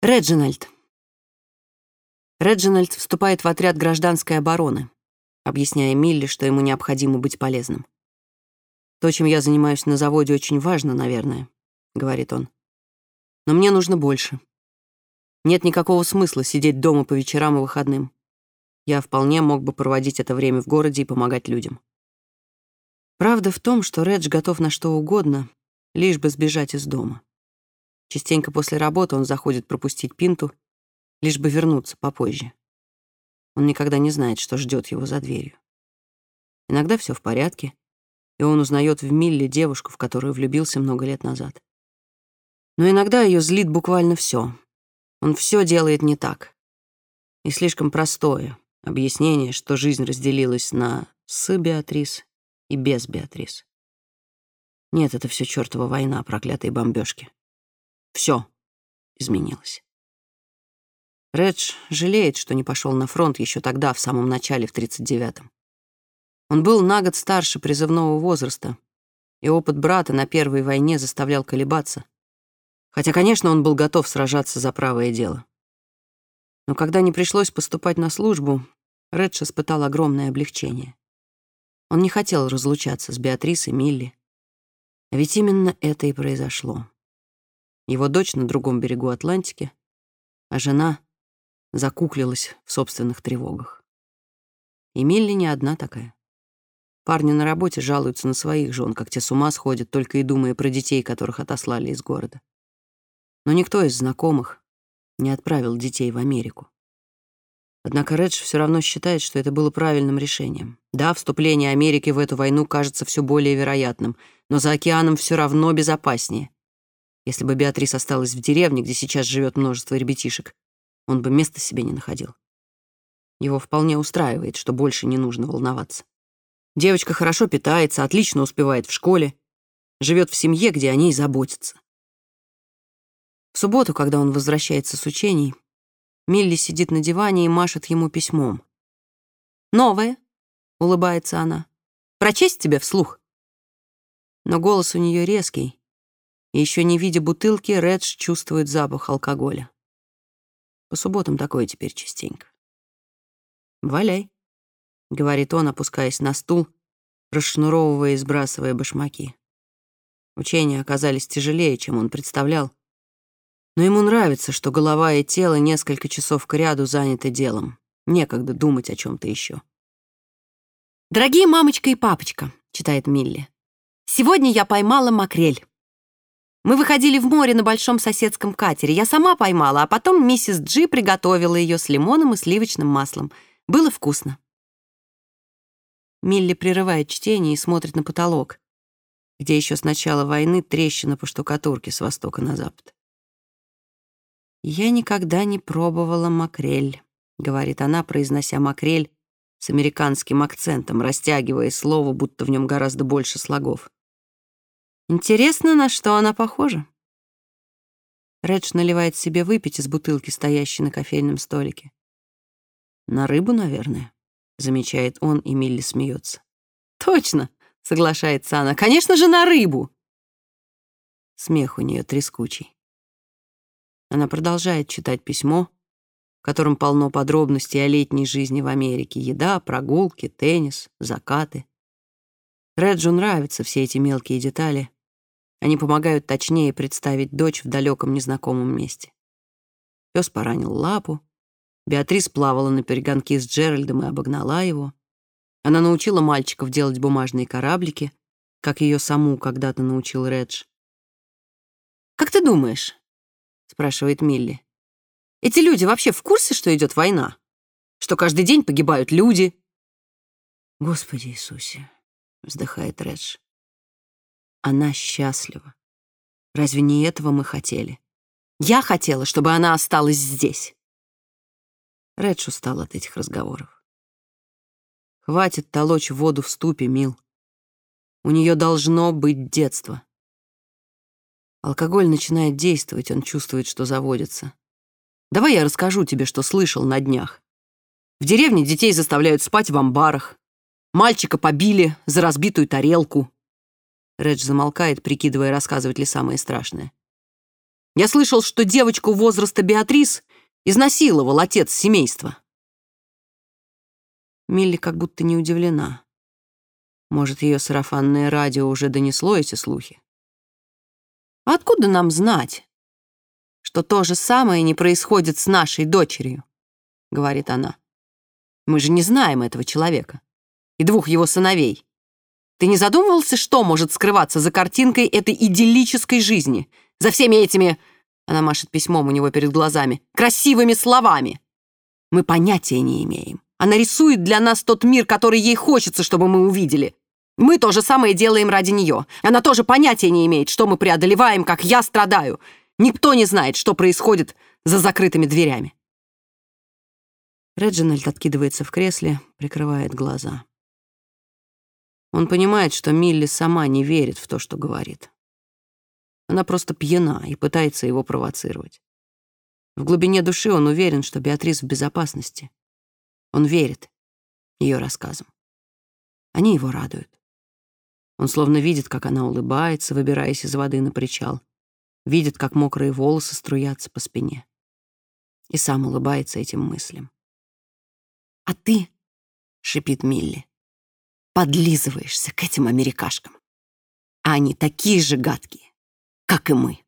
Реджинальд. Реджинальд вступает в отряд гражданской обороны, объясняя Милли, что ему необходимо быть полезным. «То, чем я занимаюсь на заводе, очень важно, наверное», — говорит он. «Но мне нужно больше. Нет никакого смысла сидеть дома по вечерам и выходным. Я вполне мог бы проводить это время в городе и помогать людям». Правда в том, что Редж готов на что угодно, лишь бы сбежать из дома. Частенько после работы он заходит пропустить пинту, лишь бы вернуться попозже. Он никогда не знает, что ждет его за дверью. Иногда все в порядке, и он узнает в Милле девушку, в которую влюбился много лет назад. Но иногда ее злит буквально все. Он все делает не так. И слишком простое объяснение, что жизнь разделилась на «с Беатрис» и «без Беатрис». Нет, это все чертова война, проклятые бомбежки. Все изменилось. Редж жалеет, что не пошел на фронт еще тогда, в самом начале, в 39-м. Он был на год старше призывного возраста, и опыт брата на первой войне заставлял колебаться. Хотя, конечно, он был готов сражаться за правое дело. Но когда не пришлось поступать на службу, Редж испытал огромное облегчение. Он не хотел разлучаться с Беатрисой Милли. А ведь именно это и произошло. Его дочь на другом берегу Атлантики, а жена закуклилась в собственных тревогах. И Милли не одна такая. Парни на работе жалуются на своих жен, как те с ума сходят, только и думая про детей, которых отослали из города. Но никто из знакомых не отправил детей в Америку. Однако Редж все равно считает, что это было правильным решением. Да, вступление Америки в эту войну кажется все более вероятным, но за океаном все равно безопаснее. Если бы Беатрис осталась в деревне, где сейчас живет множество ребятишек, он бы места себе не находил. Его вполне устраивает, что больше не нужно волноваться. Девочка хорошо питается, отлично успевает в школе, живет в семье, где о ней заботятся. В субботу, когда он возвращается с учений, Милли сидит на диване и машет ему письмом. «Новое», — улыбается она. «Прочесть тебе вслух?» Но голос у нее резкий, еще не видя бутылки, Редж чувствует запах алкоголя. По субботам такое теперь частенько. «Валяй», — говорит он, опускаясь на стул, расшнуровывая и сбрасывая башмаки. Учения оказались тяжелее, чем он представлял, но ему нравится, что голова и тело несколько часов кряду заняты делом. Некогда думать о чем то еще. «Дорогие мамочка и папочка», — читает Милли, «сегодня я поймала макрель. Мы выходили в море на большом соседском катере. Я сама поймала, а потом миссис Джи приготовила ее с лимоном и сливочным маслом. Было вкусно. Милли прерывает чтение и смотрит на потолок, где еще с начала войны трещина по штукатурке с востока на запад. «Я никогда не пробовала макрель», — говорит она, произнося макрель с американским акцентом, растягивая слово, будто в нем гораздо больше слогов. Интересно, на что она похожа? Редж наливает себе выпить из бутылки, стоящей на кофейном столике. «На рыбу, наверное», — замечает он, и Милли смеется. «Точно», — соглашается она, — «конечно же, на рыбу». Смех у нее трескучий. Она продолжает читать письмо, в котором полно подробностей о летней жизни в Америке. Еда, прогулки, теннис, закаты. Реджу нравятся все эти мелкие детали, они помогают точнее представить дочь в далеком незнакомом месте. Пес поранил лапу. Беатрис плавала на перегонки с Джеральдом и обогнала его. Она научила мальчиков делать бумажные кораблики, как ее саму когда-то научил Редж. «Как ты думаешь?» — спрашивает Милли. «Эти люди вообще в курсе, что идет война? Что каждый день погибают люди?» «Господи Иисусе!» — вздыхает Редж. Она счастлива. Разве не этого мы хотели? Я хотела, чтобы она осталась здесь. Редж устал от этих разговоров. Хватит толочь воду в ступе, Мил. У нее должно быть детство. Алкоголь начинает действовать, он чувствует, что заводится. Давай я расскажу тебе, что слышал на днях. В деревне детей заставляют спать в амбарах. Мальчика побили за разбитую тарелку. Редж замолкает, прикидывая, рассказывать ли самое страшное. Я слышал, что девочку возраста Беатрис изнасиловал отец семейства. Милли как будто не удивлена. Может, ее сарафанное радио уже донесло эти слухи? Откуда нам знать, что то же самое не происходит с нашей дочерью? Говорит она. Мы же не знаем этого человека и двух его сыновей. Ты не задумывался, что может скрываться за картинкой этой идиллической жизни? За всеми этими, она машет письмом у него перед глазами, красивыми словами. Мы понятия не имеем. Она рисует для нас тот мир, который ей хочется, чтобы мы увидели. Мы то же самое делаем ради нее. Она тоже понятия не имеет, что мы преодолеваем, как я страдаю. Никто не знает, что происходит за закрытыми дверями. Реджинальд откидывается в кресле, прикрывает глаза. Он понимает, что Милли сама не верит в то, что говорит. Она просто пьяна и пытается его провоцировать. В глубине души он уверен, что Беатрис в безопасности. Он верит ее рассказам. Они его радуют. Он словно видит, как она улыбается, выбираясь из воды на причал. Видит, как мокрые волосы струятся по спине. И сам улыбается этим мыслям. «А ты», — шипит Милли, подлизываешься к этим америкашкам. А они такие же гадкие, как и мы.